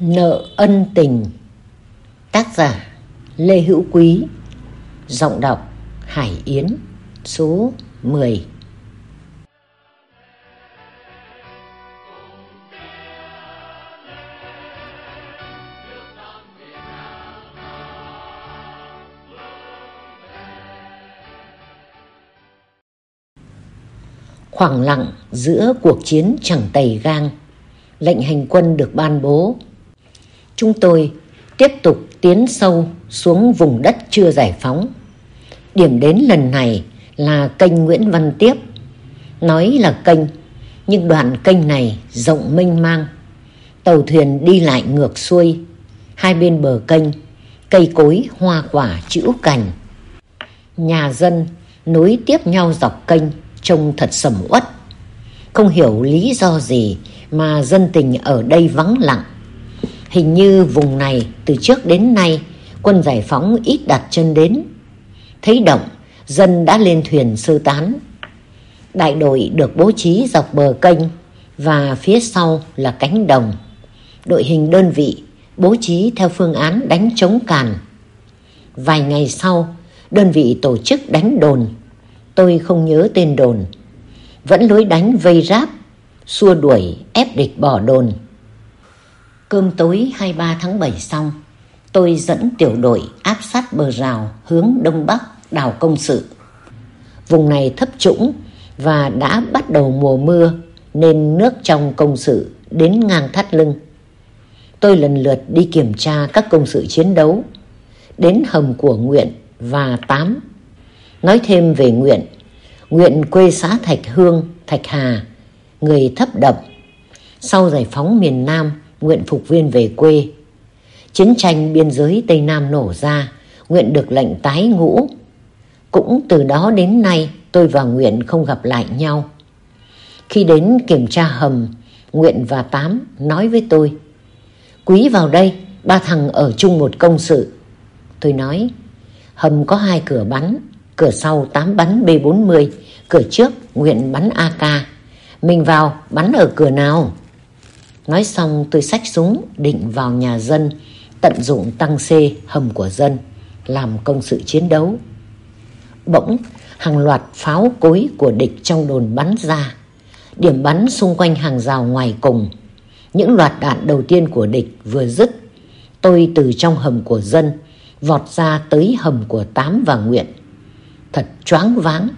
Nợ ân tình. Tác giả Lê Hữu Quý. Giọng đọc Hải Yến, Số 10 Khoảng lặng giữa cuộc chiến chẳng tầy gang, Lệnh hành quân được ban bố. Chúng tôi tiếp tục tiến sâu xuống vùng đất chưa giải phóng. Điểm đến lần này là kênh Nguyễn Văn Tiếp. Nói là kênh, nhưng đoạn kênh này rộng mênh mang. Tàu thuyền đi lại ngược xuôi, hai bên bờ kênh, cây cối, hoa quả, chữ cành. Nhà dân nối tiếp nhau dọc kênh trông thật sầm uất. Không hiểu lý do gì mà dân tình ở đây vắng lặng Hình như vùng này từ trước đến nay quân giải phóng ít đặt chân đến. Thấy động, dân đã lên thuyền sơ tán. Đại đội được bố trí dọc bờ kênh và phía sau là cánh đồng. Đội hình đơn vị bố trí theo phương án đánh chống càn. Vài ngày sau, đơn vị tổ chức đánh đồn. Tôi không nhớ tên đồn. Vẫn lối đánh vây ráp, xua đuổi, ép địch bỏ đồn. Cơm tối 23 tháng 7 xong, tôi dẫn tiểu đội áp sát bờ rào hướng đông bắc đảo công sự. Vùng này thấp trũng và đã bắt đầu mùa mưa nên nước trong công sự đến ngang thắt lưng. Tôi lần lượt đi kiểm tra các công sự chiến đấu, đến hầm của Nguyện và Tám. Nói thêm về Nguyện, Nguyện quê xã Thạch Hương, Thạch Hà, người thấp đậm. Sau giải phóng miền Nam, nguyện phục viên về quê. Chiến tranh biên giới Tây Nam nổ ra, nguyện được lệnh tái ngũ. Cũng từ đó đến nay tôi và Nguyện không gặp lại nhau. Khi đến kiểm tra hầm, Nguyện và Tám nói với tôi Quý vào đây, ba thằng ở chung một công sự. Tôi nói hầm có hai cửa bắn, cửa sau Tám bắn B40, cửa trước Nguyện bắn AK. Mình vào bắn ở cửa nào? Nói xong tôi xách súng định vào nhà dân, tận dụng tăng xê, hầm của dân, làm công sự chiến đấu. Bỗng, hàng loạt pháo cối của địch trong đồn bắn ra. Điểm bắn xung quanh hàng rào ngoài cùng. Những loạt đạn đầu tiên của địch vừa dứt. Tôi từ trong hầm của dân, vọt ra tới hầm của Tám và Nguyện. Thật choáng váng.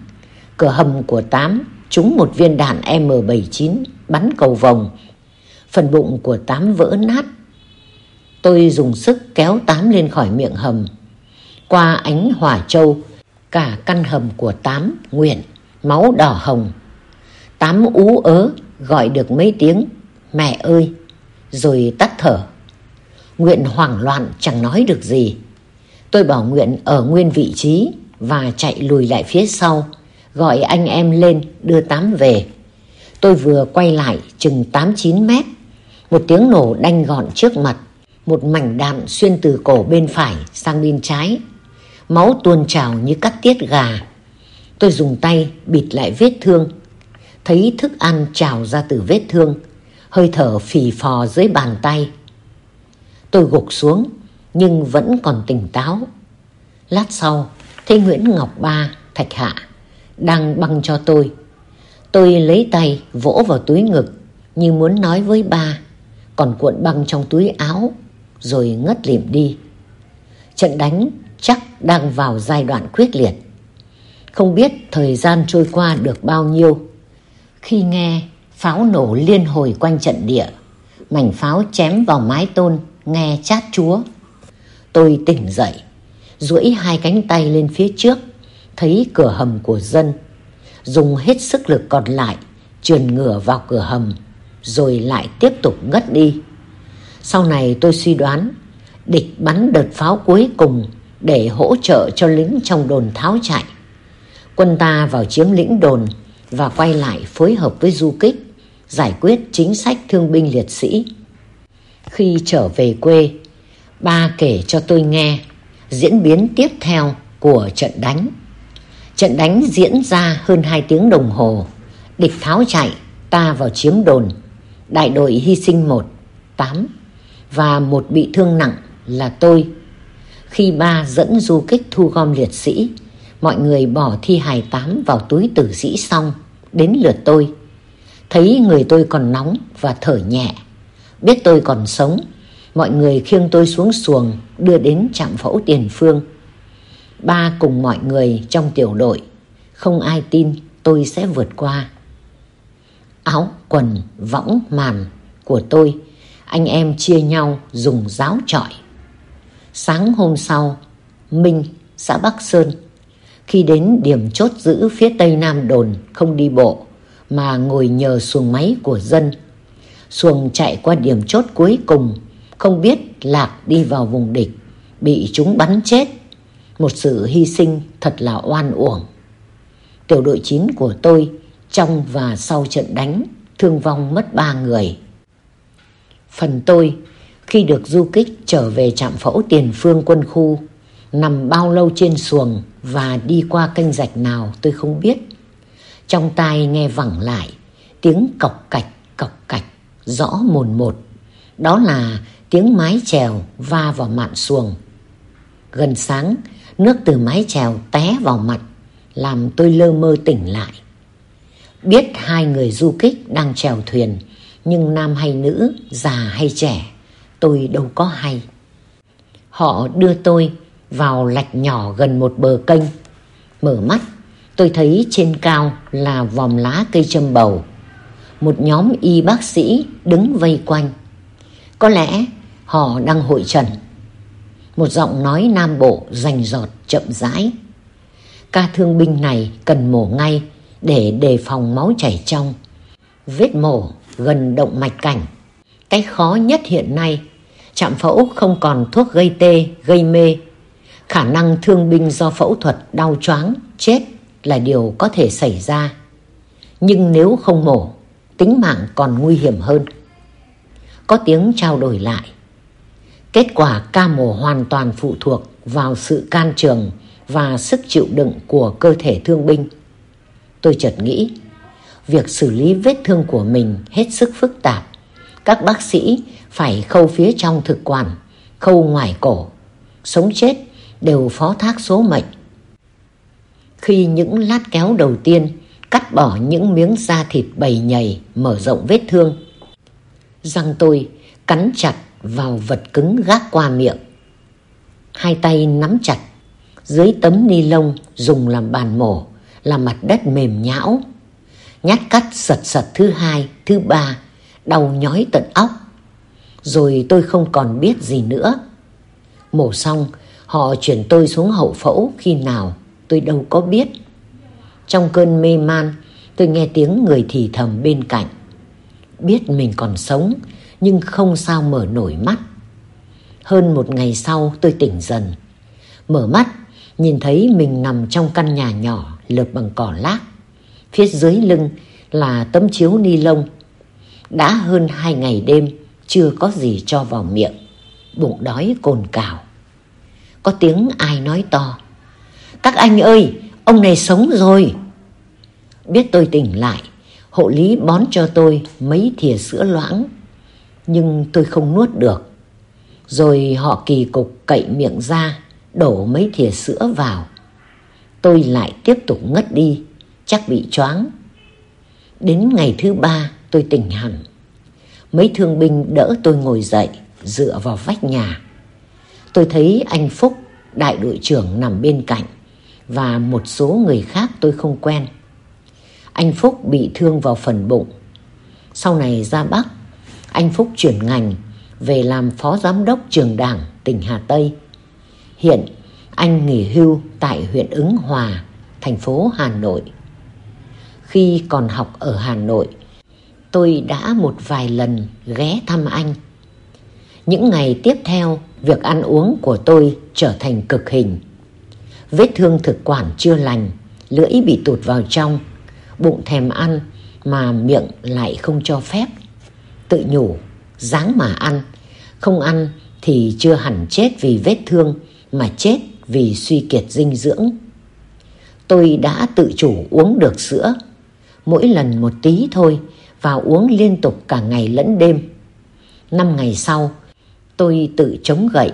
Cửa hầm của Tám trúng một viên đạn M79 bắn cầu vòng phần bụng của Tám vỡ nát. Tôi dùng sức kéo Tám lên khỏi miệng hầm. Qua ánh hỏa châu, cả căn hầm của Tám nguyện, máu đỏ hồng. Tám ú ớ, gọi được mấy tiếng, mẹ ơi, rồi tắt thở. Nguyện hoảng loạn chẳng nói được gì. Tôi bảo Nguyện ở nguyên vị trí và chạy lùi lại phía sau, gọi anh em lên đưa Tám về. Tôi vừa quay lại chừng 8-9 mét một tiếng nổ đanh gọn trước mặt, một mảnh đạn xuyên từ cổ bên phải sang bên trái. Máu tuôn trào như cắt tiết gà. Tôi dùng tay bịt lại vết thương. Thấy thức ăn trào ra từ vết thương, hơi thở phì phò dưới bàn tay. Tôi gục xuống, nhưng vẫn còn tỉnh táo. Lát sau, thấy Nguyễn Ngọc Ba, Thạch Hạ, đang băng cho tôi. Tôi lấy tay vỗ vào túi ngực, như muốn nói với ba còn cuộn băng trong túi áo rồi ngất lịm đi. Trận đánh chắc đang vào giai đoạn quyết liệt. Không biết thời gian trôi qua được bao nhiêu. Khi nghe pháo nổ liên hồi quanh trận địa, mảnh pháo chém vào mái tôn nghe chát chúa. Tôi tỉnh dậy, duỗi hai cánh tay lên phía trước, thấy cửa hầm của dân. Dùng hết sức lực còn lại, trườn ngửa vào cửa hầm rồi lại tiếp tục ngất đi. Sau này tôi suy đoán địch bắn đợt pháo cuối cùng để hỗ trợ cho lính trong đồn tháo chạy. Quân ta vào chiếm lĩnh đồn và quay lại phối hợp với du kích giải quyết chính sách thương binh liệt sĩ. Khi trở về quê, ba kể cho tôi nghe diễn biến tiếp theo của trận đánh. Trận đánh diễn ra hơn 2 tiếng đồng hồ, địch tháo chạy, ta vào chiếm đồn đại đội hy sinh 1, 8. và một bị thương nặng là tôi. Khi ba dẫn du kích thu gom liệt sĩ, mọi người bỏ thi hài tám vào túi tử sĩ xong, đến lượt tôi. Thấy người tôi còn nóng và thở nhẹ, biết tôi còn sống, mọi người khiêng tôi xuống xuồng đưa đến trạm phẫu tiền phương. Ba cùng mọi người trong tiểu đội, không ai tin tôi sẽ vượt qua. Áo, quần, võng, màn của tôi, anh em chia nhau dùng giáo trọi. Sáng hôm sau, Minh, xã Bắc Sơn, khi đến điểm chốt giữ phía tây nam đồn không đi bộ mà ngồi nhờ xuồng máy của dân. Xuồng chạy qua điểm chốt cuối cùng, không biết lạc đi vào vùng địch, bị chúng bắn chết. Một sự hy sinh thật là oan uổng. Tiểu đội 9 của tôi trong và sau trận đánh thương vong mất ba người. Phần tôi khi được du kích trở về trạm phẫu tiền phương quân khu nằm bao lâu trên xuồng và đi qua kênh rạch nào tôi không biết. Trong tai nghe vẳng lại tiếng cọc cạch cọc cạch rõ mồn một. Đó là tiếng mái chèo va vào mạn xuồng. Gần sáng, nước từ mái chèo té vào mặt làm tôi lơ mơ tỉnh lại. Biết hai người du kích đang chèo thuyền, nhưng nam hay nữ, già hay trẻ, tôi đâu có hay. Họ đưa tôi vào lạch nhỏ gần một bờ kênh. Mở mắt, tôi thấy trên cao là vòm lá cây châm bầu. Một nhóm y bác sĩ đứng vây quanh. Có lẽ họ đang hội trần. Một giọng nói nam bộ rành rọt chậm rãi. Ca thương binh này cần mổ ngay để đề phòng máu chảy trong. Vết mổ gần động mạch cảnh. Cái khó nhất hiện nay, chạm phẫu không còn thuốc gây tê, gây mê. Khả năng thương binh do phẫu thuật đau choáng, chết là điều có thể xảy ra. Nhưng nếu không mổ, tính mạng còn nguy hiểm hơn. Có tiếng trao đổi lại. Kết quả ca mổ hoàn toàn phụ thuộc vào sự can trường và sức chịu đựng của cơ thể thương binh. Tôi chợt nghĩ, việc xử lý vết thương của mình hết sức phức tạp. Các bác sĩ phải khâu phía trong thực quản, khâu ngoài cổ, sống chết đều phó thác số mệnh. Khi những lát kéo đầu tiên cắt bỏ những miếng da thịt bầy nhầy mở rộng vết thương, răng tôi cắn chặt vào vật cứng gác qua miệng. Hai tay nắm chặt dưới tấm ni lông dùng làm bàn mổ là mặt đất mềm nhão. Nhát cắt sật sật thứ hai, thứ ba, đau nhói tận óc. Rồi tôi không còn biết gì nữa. Mổ xong, họ chuyển tôi xuống hậu phẫu khi nào tôi đâu có biết. Trong cơn mê man, tôi nghe tiếng người thì thầm bên cạnh. Biết mình còn sống, nhưng không sao mở nổi mắt. Hơn một ngày sau tôi tỉnh dần. Mở mắt, nhìn thấy mình nằm trong căn nhà nhỏ lợp bằng cỏ lác. Phía dưới lưng là tấm chiếu ni lông. Đã hơn hai ngày đêm chưa có gì cho vào miệng. Bụng đói cồn cào. Có tiếng ai nói to. Các anh ơi, ông này sống rồi. Biết tôi tỉnh lại, hộ lý bón cho tôi mấy thìa sữa loãng. Nhưng tôi không nuốt được. Rồi họ kỳ cục cậy miệng ra, đổ mấy thìa sữa vào tôi lại tiếp tục ngất đi, chắc bị choáng. Đến ngày thứ ba tôi tỉnh hẳn. Mấy thương binh đỡ tôi ngồi dậy, dựa vào vách nhà. Tôi thấy anh Phúc, đại đội trưởng nằm bên cạnh và một số người khác tôi không quen. Anh Phúc bị thương vào phần bụng. Sau này ra Bắc, anh Phúc chuyển ngành về làm phó giám đốc trường đảng tỉnh Hà Tây. Hiện anh nghỉ hưu tại huyện Ứng Hòa, thành phố Hà Nội. Khi còn học ở Hà Nội, tôi đã một vài lần ghé thăm anh. Những ngày tiếp theo, việc ăn uống của tôi trở thành cực hình. Vết thương thực quản chưa lành, lưỡi bị tụt vào trong, bụng thèm ăn mà miệng lại không cho phép. Tự nhủ, dáng mà ăn, không ăn thì chưa hẳn chết vì vết thương mà chết vì suy kiệt dinh dưỡng. Tôi đã tự chủ uống được sữa, mỗi lần một tí thôi và uống liên tục cả ngày lẫn đêm. Năm ngày sau, Tôi tự chống gậy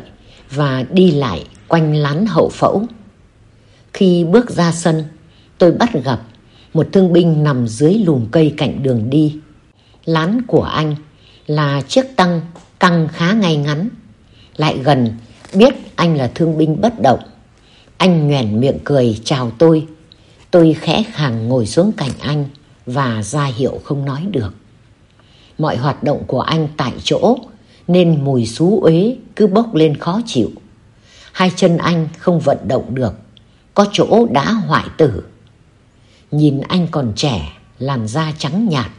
và đi lại quanh lán hậu phẫu. Khi bước ra sân, tôi bắt gặp một thương binh nằm dưới lùm cây cạnh đường đi. Lán của anh là chiếc tăng căng khá ngay ngắn. Lại gần, biết anh là thương binh bất động. Anh nhoẻn miệng cười chào tôi. Tôi khẽ khàng ngồi xuống cạnh anh và ra hiệu không nói được. Mọi hoạt động của anh tại chỗ nên mùi xú uế cứ bốc lên khó chịu. Hai chân anh không vận động được, có chỗ đã hoại tử. Nhìn anh còn trẻ, làn da trắng nhạt.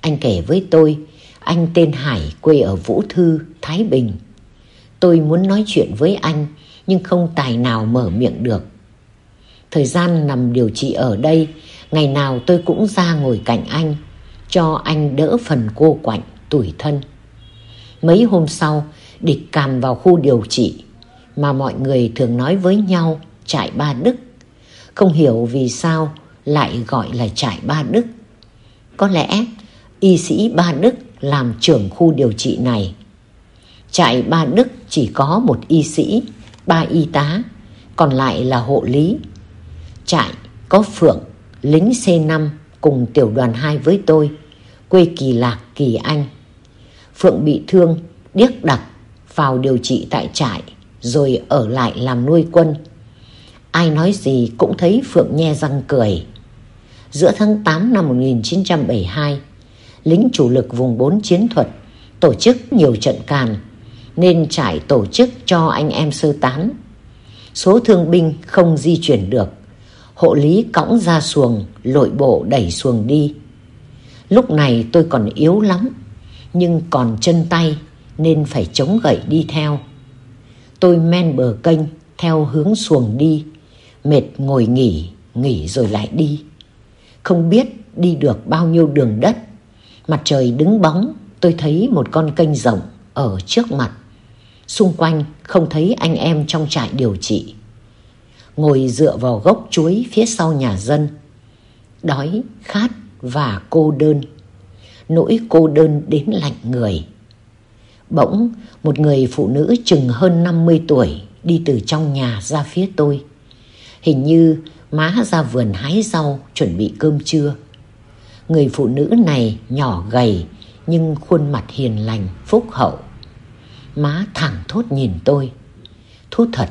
Anh kể với tôi, anh tên Hải quê ở Vũ Thư, Thái Bình. Tôi muốn nói chuyện với anh nhưng không tài nào mở miệng được. Thời gian nằm điều trị ở đây, ngày nào tôi cũng ra ngồi cạnh anh, cho anh đỡ phần cô quạnh, tủi thân. Mấy hôm sau, địch càm vào khu điều trị mà mọi người thường nói với nhau trại Ba Đức. Không hiểu vì sao lại gọi là trại Ba Đức. Có lẽ y sĩ Ba Đức làm trưởng khu điều trị này. Trại Ba Đức chỉ có một y sĩ, ba y tá, còn lại là hộ lý. Trại có Phượng, lính C5 cùng tiểu đoàn 2 với tôi, quê Kỳ Lạc, Kỳ Anh. Phượng bị thương, điếc đặc, vào điều trị tại trại, rồi ở lại làm nuôi quân. Ai nói gì cũng thấy Phượng nhe răng cười. Giữa tháng 8 năm 1972, lính chủ lực vùng 4 chiến thuật tổ chức nhiều trận càn nên trải tổ chức cho anh em sơ tán. Số thương binh không di chuyển được, hộ lý cõng ra xuồng, lội bộ đẩy xuồng đi. Lúc này tôi còn yếu lắm, nhưng còn chân tay nên phải chống gậy đi theo. Tôi men bờ kênh theo hướng xuồng đi, mệt ngồi nghỉ, nghỉ rồi lại đi. Không biết đi được bao nhiêu đường đất, mặt trời đứng bóng, tôi thấy một con kênh rộng ở trước mặt. Xung quanh không thấy anh em trong trại điều trị. Ngồi dựa vào gốc chuối phía sau nhà dân. Đói, khát và cô đơn. Nỗi cô đơn đến lạnh người. Bỗng một người phụ nữ chừng hơn 50 tuổi đi từ trong nhà ra phía tôi. Hình như má ra vườn hái rau chuẩn bị cơm trưa. Người phụ nữ này nhỏ gầy nhưng khuôn mặt hiền lành, phúc hậu. Má thẳng thốt nhìn tôi. Thú thật,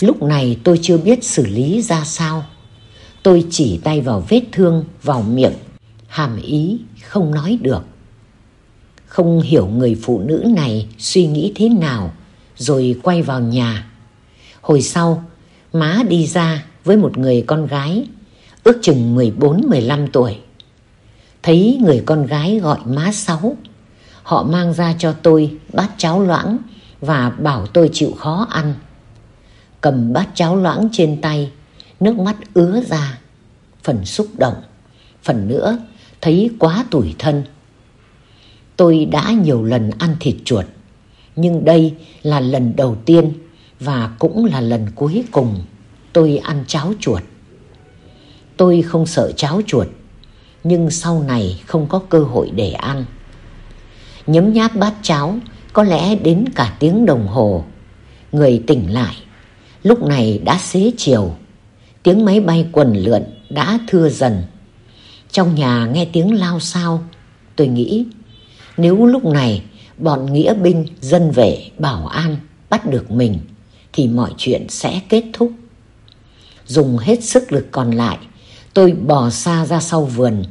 lúc này tôi chưa biết xử lý ra sao. Tôi chỉ tay vào vết thương, vào miệng, hàm ý không nói được. Không hiểu người phụ nữ này suy nghĩ thế nào, rồi quay vào nhà. Hồi sau, má đi ra với một người con gái, ước chừng 14-15 tuổi. Thấy người con gái gọi má Sáu, họ mang ra cho tôi bát cháo loãng và bảo tôi chịu khó ăn. Cầm bát cháo loãng trên tay, nước mắt ứa ra, phần xúc động, phần nữa thấy quá tủi thân. Tôi đã nhiều lần ăn thịt chuột, nhưng đây là lần đầu tiên và cũng là lần cuối cùng tôi ăn cháo chuột. Tôi không sợ cháo chuột, nhưng sau này không có cơ hội để ăn. Nhấm nháp bát cháo có lẽ đến cả tiếng đồng hồ. Người tỉnh lại, lúc này đã xế chiều, tiếng máy bay quần lượn đã thưa dần. Trong nhà nghe tiếng lao sao, tôi nghĩ nếu lúc này bọn nghĩa binh, dân vệ, bảo an bắt được mình thì mọi chuyện sẽ kết thúc. Dùng hết sức lực còn lại, tôi bò xa ra sau vườn,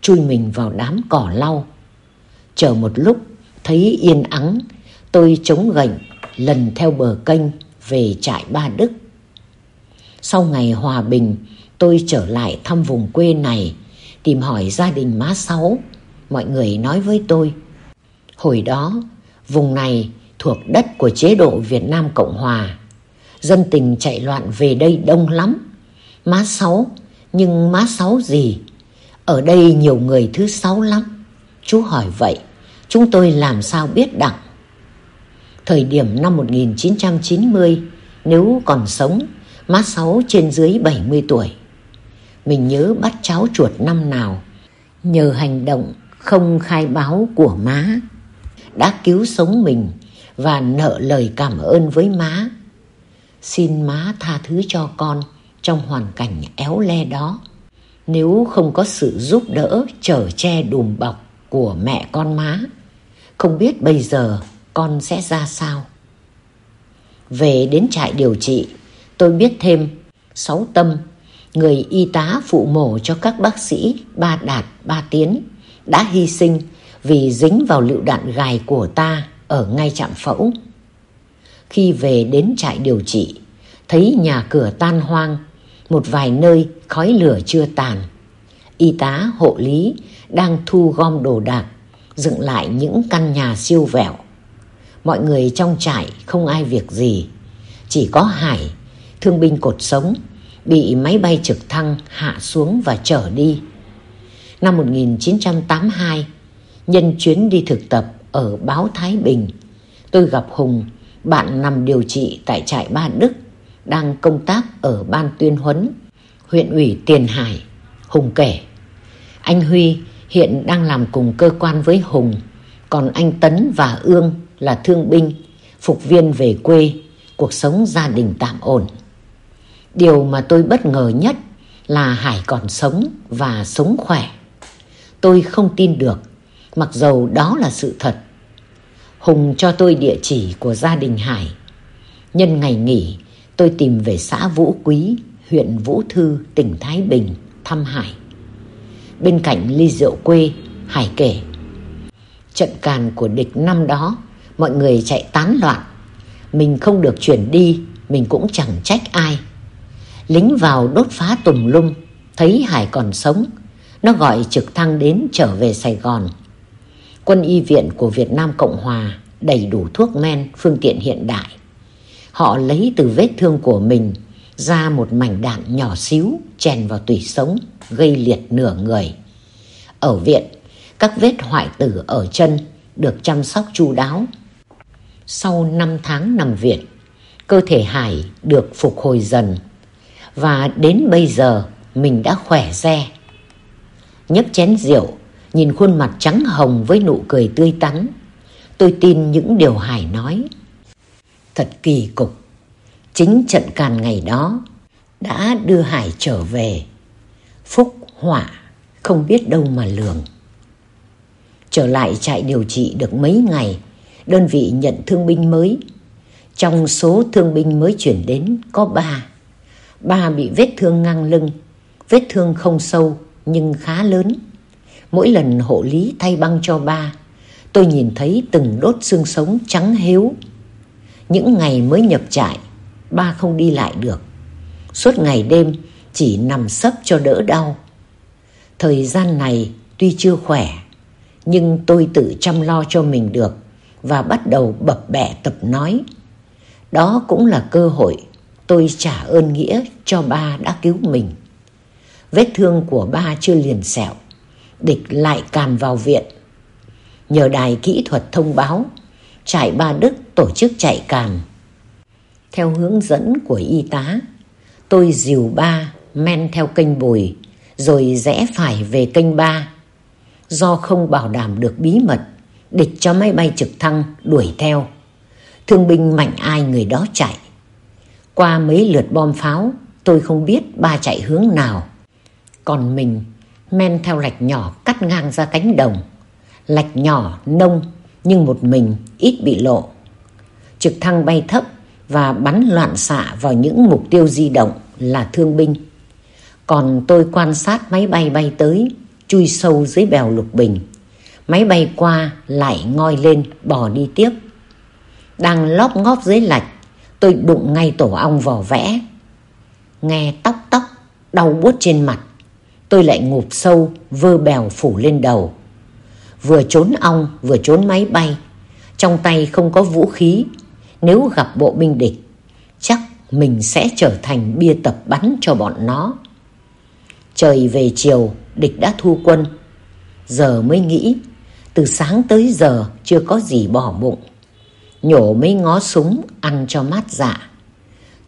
chui mình vào đám cỏ lau. Chờ một lúc, thấy yên ắng, tôi chống gành lần theo bờ kênh về trại Ba Đức. Sau ngày hòa bình, tôi trở lại thăm vùng quê này, tìm hỏi gia đình má Sáu. Mọi người nói với tôi, hồi đó, vùng này thuộc đất của chế độ Việt Nam Cộng Hòa. Dân tình chạy loạn về đây đông lắm. Má Sáu, nhưng má Sáu gì? Ở đây nhiều người thứ sáu lắm. Chú hỏi vậy, chúng tôi làm sao biết đặng? Thời điểm năm 1990, nếu còn sống, má Sáu trên dưới 70 tuổi. Mình nhớ bắt cháu chuột năm nào, nhờ hành động không khai báo của má, đã cứu sống mình và nợ lời cảm ơn với má. Xin má tha thứ cho con trong hoàn cảnh éo le đó. Nếu không có sự giúp đỡ chở che đùm bọc của mẹ con má, không biết bây giờ con sẽ ra sao. Về đến trại điều trị, tôi biết thêm Sáu Tâm, người y tá phụ mổ cho các bác sĩ Ba Đạt, Ba Tiến, đã hy sinh vì dính vào lựu đạn gài của ta ở ngay trạm phẫu. Khi về đến trại điều trị, thấy nhà cửa tan hoang, một vài nơi khói lửa chưa tàn. Y tá hộ lý đang thu gom đồ đạc, dựng lại những căn nhà siêu vẹo. Mọi người trong trại không ai việc gì, chỉ có Hải, thương binh cột sống, bị máy bay trực thăng hạ xuống và trở đi. Năm 1982, nhân chuyến đi thực tập ở Báo Thái Bình, tôi gặp Hùng, bạn nằm điều trị tại trại Ba Đức, đang công tác ở Ban Tuyên Huấn, huyện ủy Tiền Hải. Hùng kể, anh Huy hiện đang làm cùng cơ quan với Hùng, còn anh Tấn và Ương là thương binh, phục viên về quê, cuộc sống gia đình tạm ổn. Điều mà tôi bất ngờ nhất là Hải còn sống và sống khỏe. Tôi không tin được, mặc dầu đó là sự thật. Hùng cho tôi địa chỉ của gia đình Hải. Nhân ngày nghỉ, tôi tìm về xã Vũ Quý, huyện Vũ Thư, tỉnh Thái Bình, thăm Hải. Bên cạnh ly rượu quê, Hải kể. Trận càn của địch năm đó, mọi người chạy tán loạn. Mình không được chuyển đi, mình cũng chẳng trách ai. Lính vào đốt phá tùm lum, thấy Hải còn sống. Nó gọi trực thăng đến trở về Sài Gòn. Quân y viện của Việt Nam Cộng Hòa đầy đủ thuốc men, phương tiện hiện đại. Họ lấy từ vết thương của mình ra một mảnh đạn nhỏ xíu chèn vào tủy sống, gây liệt nửa người. Ở viện, các vết hoại tử ở chân được chăm sóc chu đáo. Sau 5 tháng nằm viện, cơ thể Hải được phục hồi dần và đến bây giờ mình đã khỏe re. Nhấp chén rượu, nhìn khuôn mặt trắng hồng với nụ cười tươi tắn, tôi tin những điều Hải nói. Thật kỳ cục, chính trận càn ngày đó đã đưa Hải trở về. Phúc họa không biết đâu mà lường. Trở lại trại điều trị được mấy ngày, đơn vị nhận thương binh mới. Trong số thương binh mới chuyển đến có ba. Ba bị vết thương ngang lưng, vết thương không sâu nhưng khá lớn. Mỗi lần hộ lý thay băng cho ba, tôi nhìn thấy từng đốt xương sống trắng hếu Những ngày mới nhập trại, ba không đi lại được. Suốt ngày đêm chỉ nằm sấp cho đỡ đau. Thời gian này tuy chưa khỏe, nhưng tôi tự chăm lo cho mình được và bắt đầu bập bẹ tập nói. Đó cũng là cơ hội tôi trả ơn nghĩa cho ba đã cứu mình. Vết thương của ba chưa liền sẹo, địch lại càn vào viện. Nhờ đài kỹ thuật thông báo, trại Ba Đức tổ chức chạy càn. Theo hướng dẫn của y tá, tôi dìu ba men theo kênh bùi, rồi rẽ phải về kênh ba. Do không bảo đảm được bí mật, địch cho máy bay trực thăng đuổi theo. Thương binh mạnh ai người đó chạy. Qua mấy lượt bom pháo, tôi không biết ba chạy hướng nào. Còn mình men theo lạch nhỏ cắt ngang ra cánh đồng. Lạch nhỏ, nông, nhưng một mình ít bị lộ. Trực thăng bay thấp và bắn loạn xạ vào những mục tiêu di động là thương binh. Còn tôi quan sát máy bay bay tới, chui sâu dưới bèo lục bình. Máy bay qua lại ngoi lên bỏ đi tiếp. Đang lóp ngóp dưới lạch, tôi đụng ngay tổ ong vỏ vẽ. Nghe tóc tóc, đau buốt trên mặt. Tôi lại ngụp sâu, vơ bèo phủ lên đầu. Vừa trốn ong, vừa trốn máy bay. Trong tay không có vũ khí. Nếu gặp bộ binh địch, chắc mình sẽ trở thành bia tập bắn cho bọn nó. Trời về chiều, địch đã thu quân. Giờ mới nghĩ, từ sáng tới giờ chưa có gì bỏ bụng. Nhổ mấy ngó súng ăn cho mát dạ.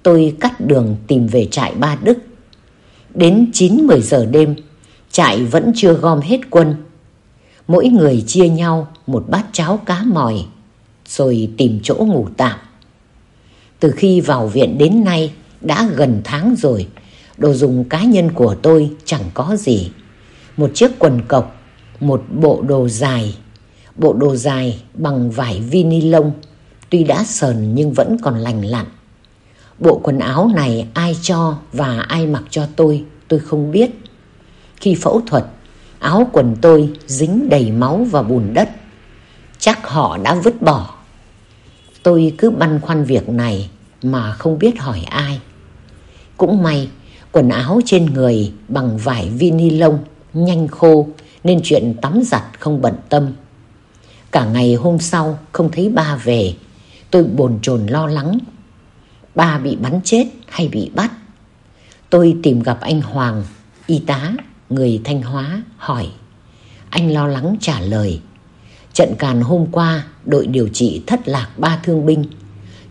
Tôi cắt đường tìm về trại Ba Đức. Đến 9-10 giờ đêm, trại vẫn chưa gom hết quân. Mỗi người chia nhau một bát cháo cá mòi. rồi tìm chỗ ngủ tạm. Từ khi vào viện đến nay đã gần tháng rồi, đồ dùng cá nhân của tôi chẳng có gì. Một chiếc quần cộc, một bộ đồ dài, bộ đồ dài bằng vải vinilông, tuy đã sờn nhưng vẫn còn lành lặn. Bộ quần áo này ai cho và ai mặc cho tôi, tôi không biết. Khi phẫu thuật, áo quần tôi dính đầy máu và bùn đất. Chắc họ đã vứt bỏ. Tôi cứ băn khoăn việc này mà không biết hỏi ai. Cũng may, quần áo trên người bằng vải vi lông nhanh khô nên chuyện tắm giặt không bận tâm. Cả ngày hôm sau không thấy ba về, tôi bồn chồn lo lắng. Ba bị bắn chết hay bị bắt? Tôi tìm gặp anh Hoàng, y tá, người Thanh Hóa, hỏi. Anh lo lắng trả lời. Trận càn hôm qua, đội điều trị thất lạc ba thương binh.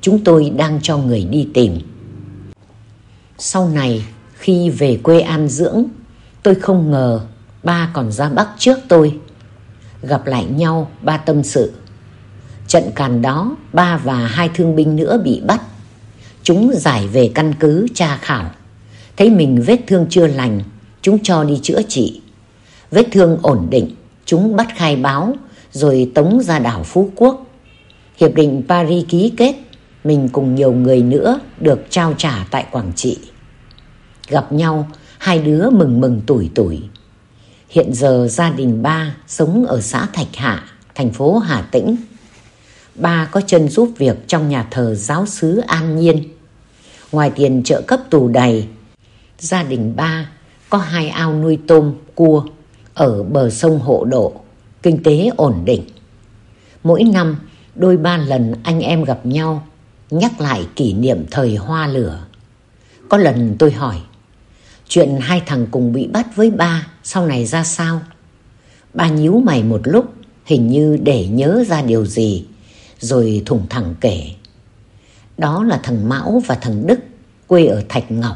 Chúng tôi đang cho người đi tìm. Sau này, khi về quê an dưỡng, tôi không ngờ ba còn ra Bắc trước tôi. Gặp lại nhau, ba tâm sự. Trận càn đó, ba và hai thương binh nữa bị bắt. Chúng giải về căn cứ tra khảo. Thấy mình vết thương chưa lành, chúng cho đi chữa trị. Vết thương ổn định, chúng bắt khai báo rồi tống ra đảo Phú Quốc. Hiệp định Paris ký kết, mình cùng nhiều người nữa được trao trả tại Quảng Trị. Gặp nhau, hai đứa mừng mừng tuổi tuổi. Hiện giờ gia đình ba sống ở xã Thạch Hạ, thành phố Hà Tĩnh. Ba có chân giúp việc trong nhà thờ giáo sứ An Nhiên. Ngoài tiền trợ cấp tù đầy, gia đình ba có hai ao nuôi tôm, cua ở bờ sông Hộ Độ, kinh tế ổn định. Mỗi năm, đôi ba lần anh em gặp nhau, nhắc lại kỷ niệm thời hoa lửa. Có lần tôi hỏi, chuyện hai thằng cùng bị bắt với ba sau này ra sao? Ba nhíu mày một lúc, hình như để nhớ ra điều gì, rồi thủng thẳng kể. Đó là thằng Mão và thằng Đức, quê ở Thạch Ngọc.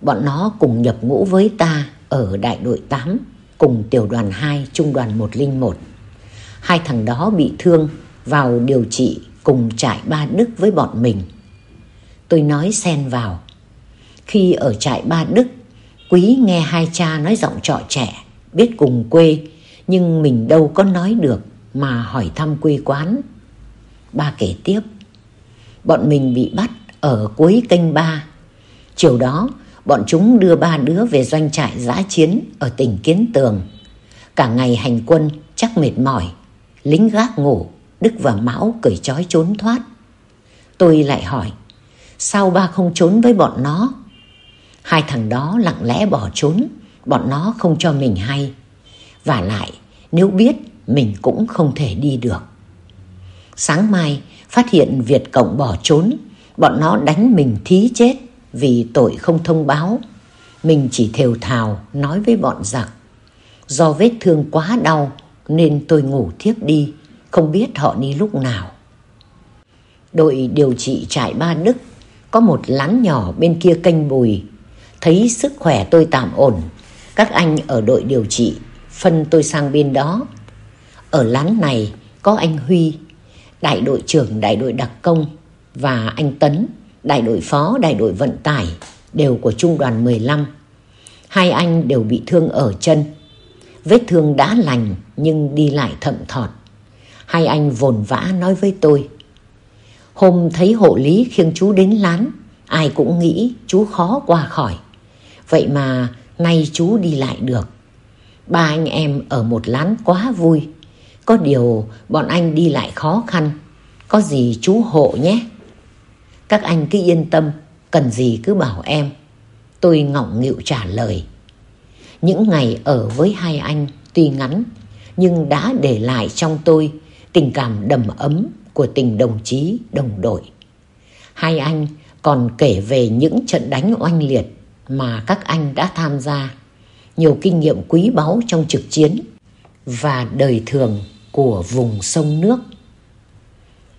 Bọn nó cùng nhập ngũ với ta ở đại đội 8, cùng tiểu đoàn 2, trung đoàn 101. Hai thằng đó bị thương vào điều trị cùng trại Ba Đức với bọn mình. Tôi nói xen vào. Khi ở trại Ba Đức, Quý nghe hai cha nói giọng trọ trẻ, biết cùng quê, nhưng mình đâu có nói được mà hỏi thăm quê quán. Ba kể tiếp, bọn mình bị bắt ở cuối kênh ba. Chiều đó, bọn chúng đưa ba đứa về doanh trại giã chiến ở tỉnh Kiến Tường. Cả ngày hành quân chắc mệt mỏi, lính gác ngủ, Đức và Mão cởi trói trốn thoát. Tôi lại hỏi, sao ba không trốn với bọn nó? Hai thằng đó lặng lẽ bỏ trốn, bọn nó không cho mình hay. Và lại, nếu biết, mình cũng không thể đi được. Sáng mai, phát hiện Việt Cộng bỏ trốn, bọn nó đánh mình thí chết vì tội không thông báo. Mình chỉ thều thào nói với bọn giặc. Do vết thương quá đau nên tôi ngủ thiếp đi, không biết họ đi lúc nào. Đội điều trị trại Ba Đức có một lán nhỏ bên kia kênh bùi Thấy sức khỏe tôi tạm ổn, các anh ở đội điều trị phân tôi sang bên đó. Ở lán này có anh Huy, đại đội trưởng đại đội đặc công và anh Tấn, đại đội phó đại đội vận tải đều của trung đoàn 15. Hai anh đều bị thương ở chân. Vết thương đã lành nhưng đi lại thậm thọt. Hai anh vồn vã nói với tôi. Hôm thấy hộ lý khiêng chú đến lán, ai cũng nghĩ chú khó qua khỏi. Vậy mà nay chú đi lại được. Ba anh em ở một lán quá vui. Có điều bọn anh đi lại khó khăn. Có gì chú hộ nhé. Các anh cứ yên tâm, cần gì cứ bảo em. Tôi ngọng nghịu trả lời. Những ngày ở với hai anh tuy ngắn, nhưng đã để lại trong tôi tình cảm đầm ấm của tình đồng chí, đồng đội. Hai anh còn kể về những trận đánh oanh liệt mà các anh đã tham gia, nhiều kinh nghiệm quý báu trong trực chiến và đời thường của vùng sông nước.